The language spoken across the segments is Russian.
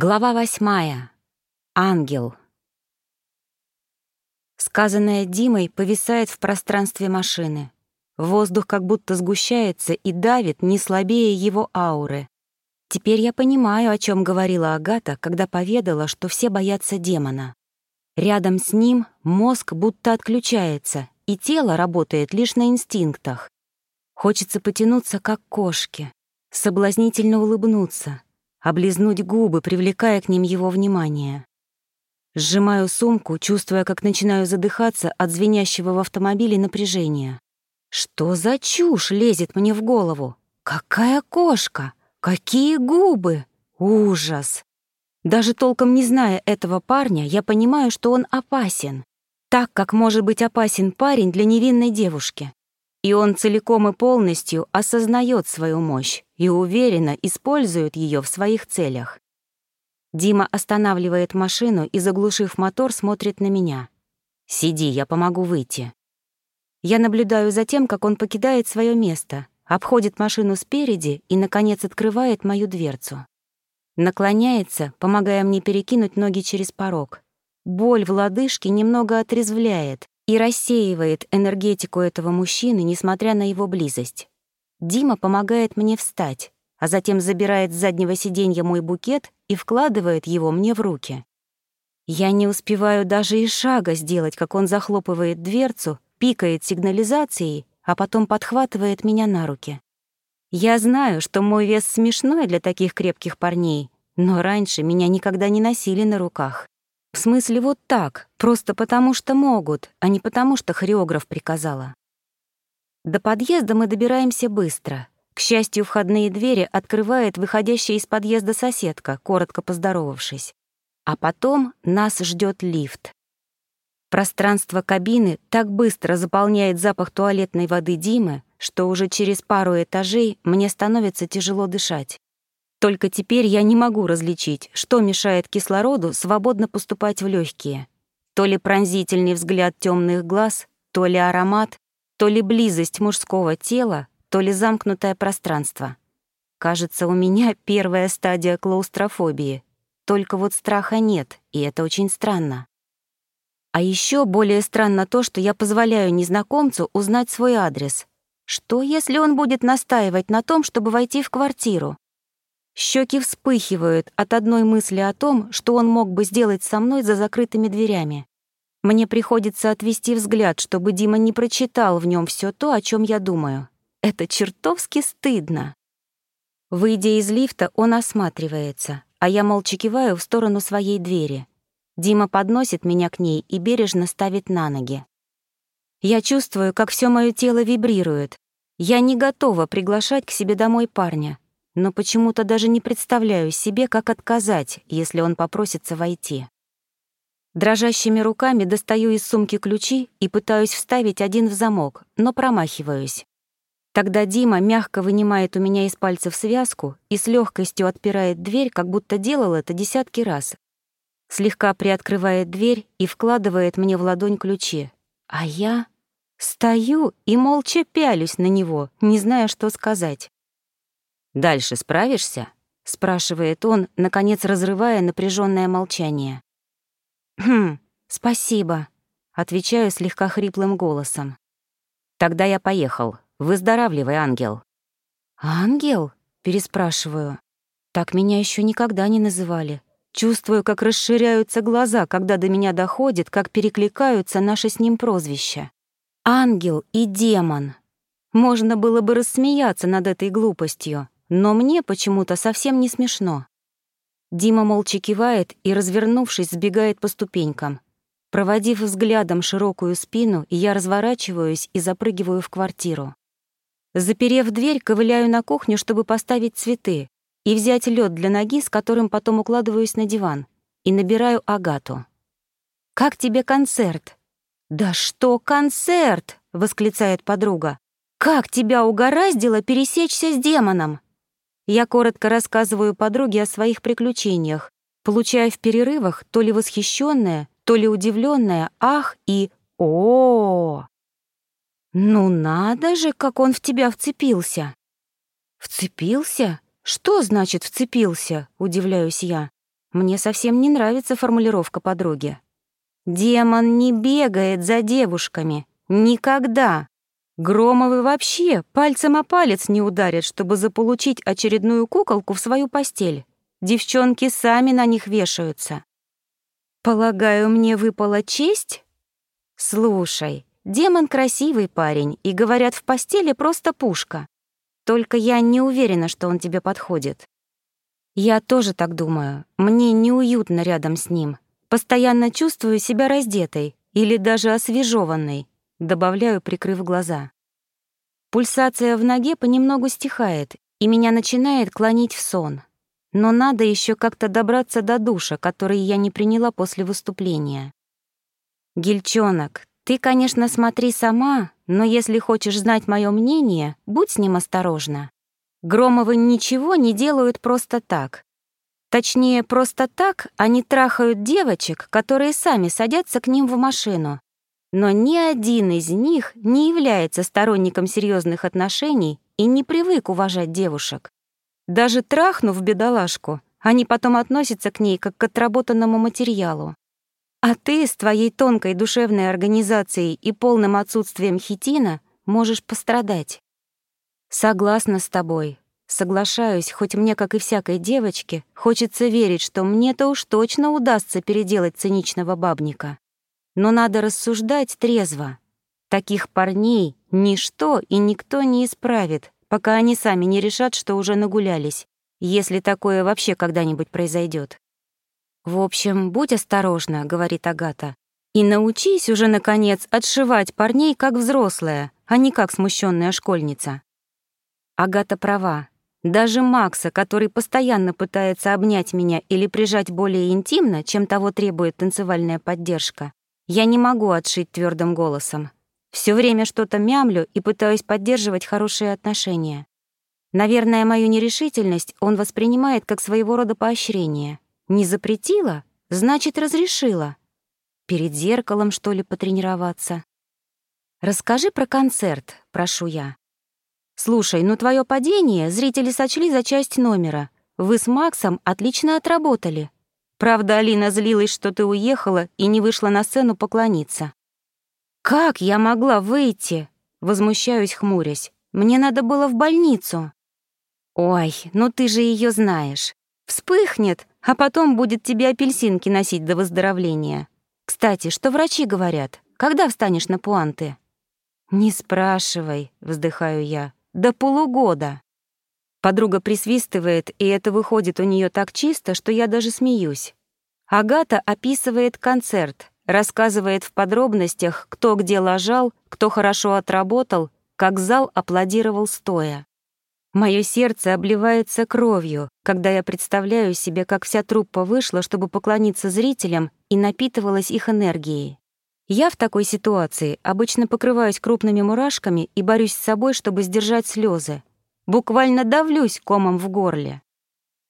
Глава восьмая. Ангел. Сказанное Димой повисает в пространстве машины. Воздух как будто сгущается и давит не слабее его ауры. Теперь я понимаю, о чем говорила Агата, когда поведала, что все боятся демона. Рядом с ним мозг будто отключается, и тело работает лишь на инстинктах. Хочется потянуться, как кошки, соблазнительно улыбнуться — облизнуть губы, привлекая к ним его внимание. Сжимаю сумку, чувствуя, как начинаю задыхаться от звенящего в автомобиле напряжения. Что за чушь лезет мне в голову? Какая кошка? Какие губы? Ужас! Даже толком не зная этого парня, я понимаю, что он опасен. Так, как может быть опасен парень для невинной девушки. И он целиком и полностью осознает свою мощь и уверенно использует ее в своих целях. Дима останавливает машину и, заглушив мотор, смотрит на меня. «Сиди, я помогу выйти». Я наблюдаю за тем, как он покидает свое место, обходит машину спереди и, наконец, открывает мою дверцу. Наклоняется, помогая мне перекинуть ноги через порог. Боль в лодыжке немного отрезвляет, и рассеивает энергетику этого мужчины, несмотря на его близость. Дима помогает мне встать, а затем забирает с заднего сиденья мой букет и вкладывает его мне в руки. Я не успеваю даже и шага сделать, как он захлопывает дверцу, пикает сигнализацией, а потом подхватывает меня на руки. Я знаю, что мой вес смешной для таких крепких парней, но раньше меня никогда не носили на руках. В смысле вот так, просто потому что могут, а не потому что хореограф приказала. До подъезда мы добираемся быстро. К счастью, входные двери открывает выходящая из подъезда соседка, коротко поздоровавшись. А потом нас ждет лифт. Пространство кабины так быстро заполняет запах туалетной воды Димы, что уже через пару этажей мне становится тяжело дышать. Только теперь я не могу различить, что мешает кислороду свободно поступать в легкие. То ли пронзительный взгляд темных глаз, то ли аромат, то ли близость мужского тела, то ли замкнутое пространство. Кажется, у меня первая стадия клаустрофобии. Только вот страха нет, и это очень странно. А еще более странно то, что я позволяю незнакомцу узнать свой адрес. Что, если он будет настаивать на том, чтобы войти в квартиру? Щеки вспыхивают от одной мысли о том, что он мог бы сделать со мной за закрытыми дверями. Мне приходится отвести взгляд, чтобы Дима не прочитал в нем все то, о чем я думаю. Это чертовски стыдно. Выйдя из лифта, он осматривается, а я молча киваю в сторону своей двери. Дима подносит меня к ней и бережно ставит на ноги. Я чувствую, как все мое тело вибрирует. Я не готова приглашать к себе домой парня, но почему-то даже не представляю себе, как отказать, если он попросится войти. Дрожащими руками достаю из сумки ключи и пытаюсь вставить один в замок, но промахиваюсь. Тогда Дима мягко вынимает у меня из пальцев связку и с легкостью отпирает дверь, как будто делал это десятки раз. Слегка приоткрывает дверь и вкладывает мне в ладонь ключи. А я стою и молча пялюсь на него, не зная, что сказать. «Дальше справишься?» — спрашивает он, наконец разрывая напряженное молчание. «Хм, спасибо», — отвечаю слегка хриплым голосом. «Тогда я поехал. Выздоравливай, ангел». «Ангел?» — переспрашиваю. Так меня еще никогда не называли. Чувствую, как расширяются глаза, когда до меня доходит, как перекликаются наши с ним прозвища. Ангел и демон. Можно было бы рассмеяться над этой глупостью, но мне почему-то совсем не смешно. Дима молча кивает и, развернувшись, сбегает по ступенькам. Проводив взглядом широкую спину, я разворачиваюсь и запрыгиваю в квартиру. Заперев дверь, ковыляю на кухню, чтобы поставить цветы и взять лед для ноги, с которым потом укладываюсь на диван, и набираю Агату. «Как тебе концерт?» «Да что концерт!» — восклицает подруга. «Как тебя угораздило пересечься с демоном?» Я коротко рассказываю подруге о своих приключениях, получая в перерывах то ли восхищенное, то ли удивленное «ах» и «о». «Ну надо же, как он в тебя вцепился!» «Вцепился? Что значит «вцепился»?» — удивляюсь я. Мне совсем не нравится формулировка подруги. Демон не бегает за девушками. Никогда. Громовы вообще пальцем о палец не ударят, чтобы заполучить очередную куколку в свою постель. Девчонки сами на них вешаются. Полагаю, мне выпала честь? Слушай, демон красивый парень, и, говорят, в постели просто пушка. Только я не уверена, что он тебе подходит. Я тоже так думаю. Мне неуютно рядом с ним. Постоянно чувствую себя раздетой или даже освежеванной, добавляю, прикрыв глаза. Пульсация в ноге понемногу стихает, и меня начинает клонить в сон. Но надо еще как-то добраться до душа, который я не приняла после выступления. Гельчонок, ты, конечно, смотри сама, но если хочешь знать мое мнение, будь с ним осторожна. Громовы ничего не делают просто так. Точнее, просто так они трахают девочек, которые сами садятся к ним в машину. Но ни один из них не является сторонником серьезных отношений и не привык уважать девушек. Даже трахнув бедолашку, они потом относятся к ней как к отработанному материалу. А ты с твоей тонкой душевной организацией и полным отсутствием хитина можешь пострадать. Согласна с тобой. Соглашаюсь, хоть мне, как и всякой девочке, хочется верить, что мне-то уж точно удастся переделать циничного бабника. Но надо рассуждать трезво. Таких парней ничто и никто не исправит, пока они сами не решат, что уже нагулялись, если такое вообще когда-нибудь произойдет. «В общем, будь осторожна», — говорит Агата, «и научись уже, наконец, отшивать парней как взрослая, а не как смущенная школьница». Агата права. Даже Макса, который постоянно пытается обнять меня или прижать более интимно, чем того требует танцевальная поддержка, я не могу отшить твердым голосом. Все время что-то мямлю и пытаюсь поддерживать хорошие отношения. Наверное, мою нерешительность он воспринимает как своего рода поощрение. Не запретила, значит, разрешила. Перед зеркалом, что ли, потренироваться? «Расскажи про концерт», — прошу я. «Слушай, ну твое падение зрители сочли за часть номера. Вы с Максом отлично отработали. Правда, Алина злилась, что ты уехала и не вышла на сцену поклониться». «Как я могла выйти?» — возмущаюсь, хмурясь. «Мне надо было в больницу». «Ой, ну ты же ее знаешь. Вспыхнет, а потом будет тебе апельсинки носить до выздоровления. Кстати, что врачи говорят? Когда встанешь на пуанты?» «Не спрашивай», — вздыхаю я. До полугода. Подруга присвистывает, и это выходит у нее так чисто, что я даже смеюсь. Агата описывает концерт, рассказывает в подробностях, кто где ложал, кто хорошо отработал, как зал аплодировал стоя. Мое сердце обливается кровью, когда я представляю себе, как вся труппа вышла, чтобы поклониться зрителям и напитывалась их энергией. Я в такой ситуации обычно покрываюсь крупными мурашками и борюсь с собой, чтобы сдержать слезы. Буквально давлюсь комом в горле.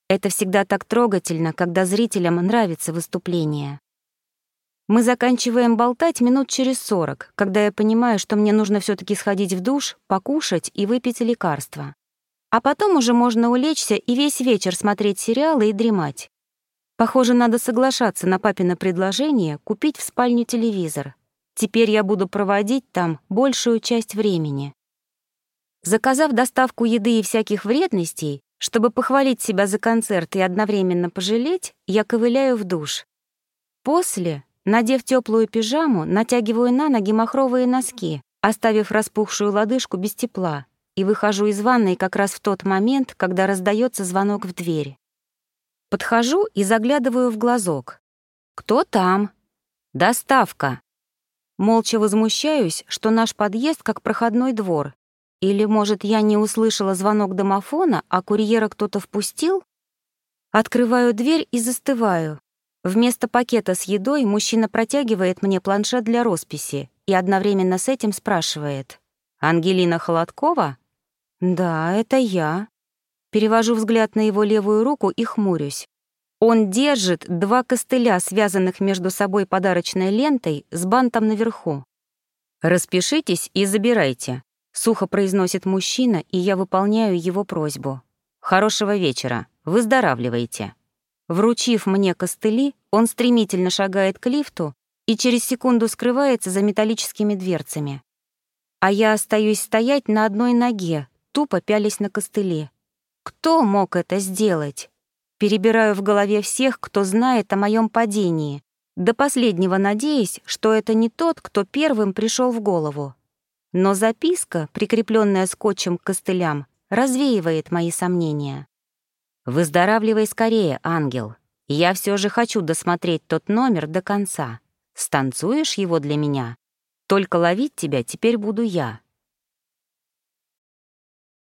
Это всегда так трогательно, когда зрителям нравится выступление. Мы заканчиваем болтать минут через сорок, когда я понимаю, что мне нужно все таки сходить в душ, покушать и выпить лекарства. А потом уже можно улечься и весь вечер смотреть сериалы и дремать. Похоже, надо соглашаться на папино предложение купить в спальню телевизор. Теперь я буду проводить там большую часть времени. Заказав доставку еды и всяких вредностей, чтобы похвалить себя за концерт и одновременно пожалеть, я ковыляю в душ. После, надев теплую пижаму, натягиваю на ноги махровые носки, оставив распухшую лодыжку без тепла, и выхожу из ванной как раз в тот момент, когда раздается звонок в дверь. Подхожу и заглядываю в глазок. «Кто там?» «Доставка». Молча возмущаюсь, что наш подъезд как проходной двор. Или, может, я не услышала звонок домофона, а курьера кто-то впустил? Открываю дверь и застываю. Вместо пакета с едой мужчина протягивает мне планшет для росписи и одновременно с этим спрашивает. «Ангелина Холодкова?» «Да, это я». Перевожу взгляд на его левую руку и хмурюсь. Он держит два костыля, связанных между собой подарочной лентой с бантом наверху. «Распишитесь и забирайте», — сухо произносит мужчина, и я выполняю его просьбу. «Хорошего вечера. Выздоравливайте». Вручив мне костыли, он стремительно шагает к лифту и через секунду скрывается за металлическими дверцами. А я остаюсь стоять на одной ноге, тупо пялись на костыли. Кто мог это сделать? Перебираю в голове всех, кто знает о моем падении, до последнего надеясь, что это не тот, кто первым пришел в голову. Но записка, прикрепленная скотчем к костылям, развеивает мои сомнения. «Выздоравливай скорее, ангел. Я все же хочу досмотреть тот номер до конца. Станцуешь его для меня? Только ловить тебя теперь буду я».